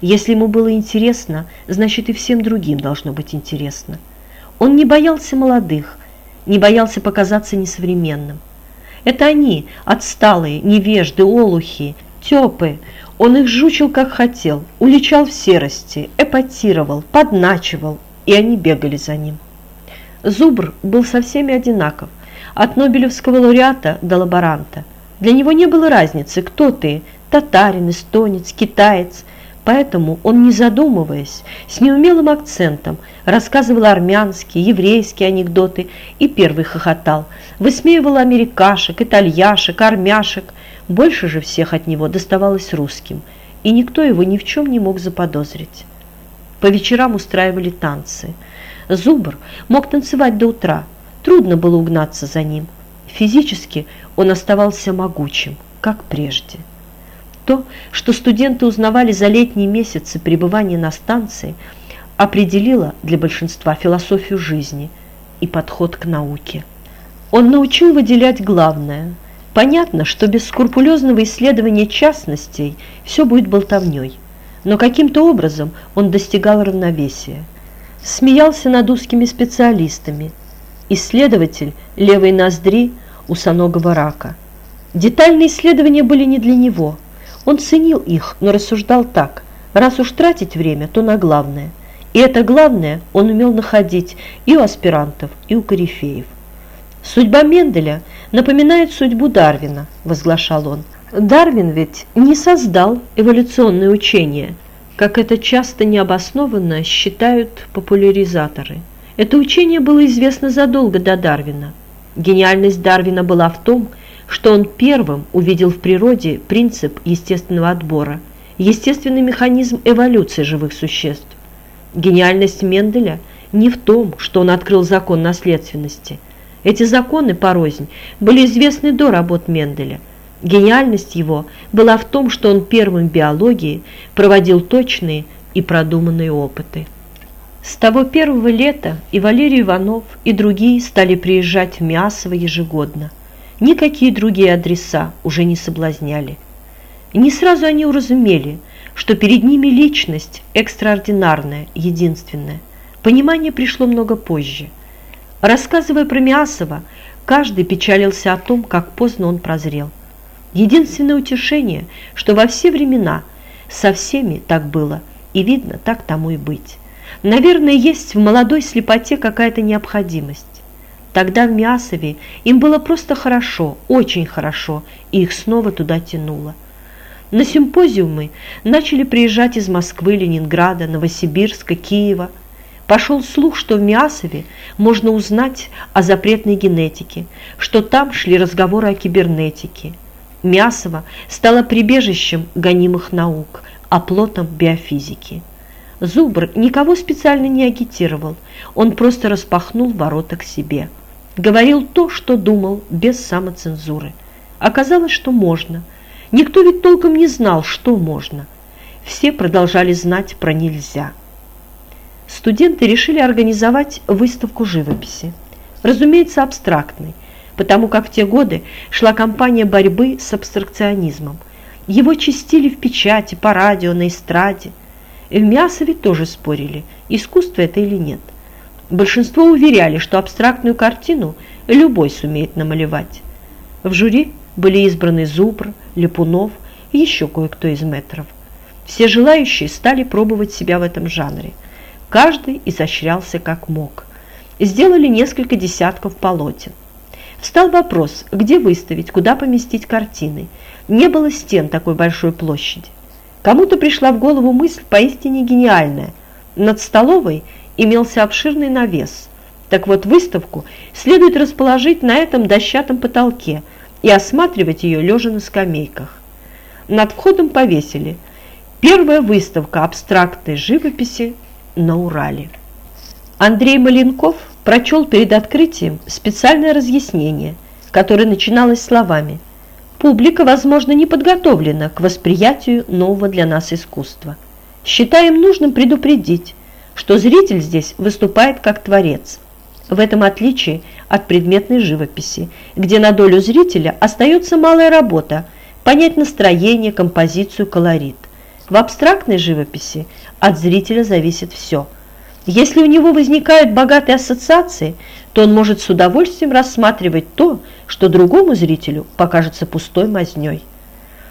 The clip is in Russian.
Если ему было интересно, значит и всем другим должно быть интересно. Он не боялся молодых, не боялся показаться несовременным. Это они, отсталые, невежды, олухи, тёпы. Он их жучил как хотел, уличал в серости, эпатировал, подначивал, и они бегали за ним. Зубр был со всеми одинаков, от Нобелевского лауреата до лаборанта. Для него не было разницы, кто ты, татарин, эстонец, китаец, Поэтому он, не задумываясь, с неумелым акцентом рассказывал армянские, еврейские анекдоты и первый хохотал, высмеивал америкашек, итальяшек, армяшек. Больше же всех от него доставалось русским, и никто его ни в чем не мог заподозрить. По вечерам устраивали танцы. Зубр мог танцевать до утра, трудно было угнаться за ним. Физически он оставался могучим, как прежде. То, что студенты узнавали за летние месяцы пребывания на станции, определило для большинства философию жизни и подход к науке. Он научил выделять главное. Понятно, что без скрупулезного исследования частностей все будет болтовней, но каким-то образом он достигал равновесия. Смеялся над узкими специалистами. Исследователь левой ноздри усоногого рака. Детальные исследования были не для него – он ценил их, но рассуждал так. Раз уж тратить время, то на главное. И это главное он умел находить и у аспирантов, и у корифеев. «Судьба Менделя напоминает судьбу Дарвина», – возглашал он. Дарвин ведь не создал эволюционное учение, как это часто необоснованно считают популяризаторы. Это учение было известно задолго до Дарвина. Гениальность Дарвина была в том, что он первым увидел в природе принцип естественного отбора, естественный механизм эволюции живых существ. Гениальность Менделя не в том, что он открыл закон наследственности. Эти законы, порознь, были известны до работ Менделя. Гениальность его была в том, что он первым в биологии проводил точные и продуманные опыты. С того первого лета и Валерий Иванов, и другие стали приезжать в Мясово ежегодно. Никакие другие адреса уже не соблазняли. Не сразу они уразумели, что перед ними личность экстраординарная, единственная. Понимание пришло много позже. Рассказывая про Миасова, каждый печалился о том, как поздно он прозрел. Единственное утешение, что во все времена со всеми так было, и видно, так тому и быть. Наверное, есть в молодой слепоте какая-то необходимость. Тогда в Миасове им было просто хорошо, очень хорошо, и их снова туда тянуло. На симпозиумы начали приезжать из Москвы, Ленинграда, Новосибирска, Киева. Пошел слух, что в Миасове можно узнать о запретной генетике, что там шли разговоры о кибернетике. Мясово стало прибежищем гонимых наук, оплотом биофизики. Зубр никого специально не агитировал, он просто распахнул ворота к себе. Говорил то, что думал, без самоцензуры. Оказалось, что можно. Никто ведь толком не знал, что можно. Все продолжали знать про нельзя. Студенты решили организовать выставку живописи. Разумеется, абстрактной, потому как в те годы шла кампания борьбы с абстракционизмом. Его чистили в печати, по радио, на эстраде – в Мясове тоже спорили, искусство это или нет. Большинство уверяли, что абстрактную картину любой сумеет намалевать. В жюри были избраны Зубр, Липунов и еще кое-кто из метров. Все желающие стали пробовать себя в этом жанре. Каждый изощрялся как мог. Сделали несколько десятков полотен. Встал вопрос, где выставить, куда поместить картины. Не было стен такой большой площади. Кому-то пришла в голову мысль поистине гениальная. Над столовой имелся обширный навес. Так вот, выставку следует расположить на этом дощатом потолке и осматривать ее лежа на скамейках. Над входом повесили первая выставка абстрактной живописи на Урале. Андрей Маленков прочел перед открытием специальное разъяснение, которое начиналось словами – Публика, возможно, не подготовлена к восприятию нового для нас искусства. Считаем нужным предупредить, что зритель здесь выступает как творец. В этом отличие от предметной живописи, где на долю зрителя остается малая работа – понять настроение, композицию, колорит. В абстрактной живописи от зрителя зависит все. Если у него возникают богатые ассоциации, то он может с удовольствием рассматривать то, что другому зрителю покажется пустой мазнёй.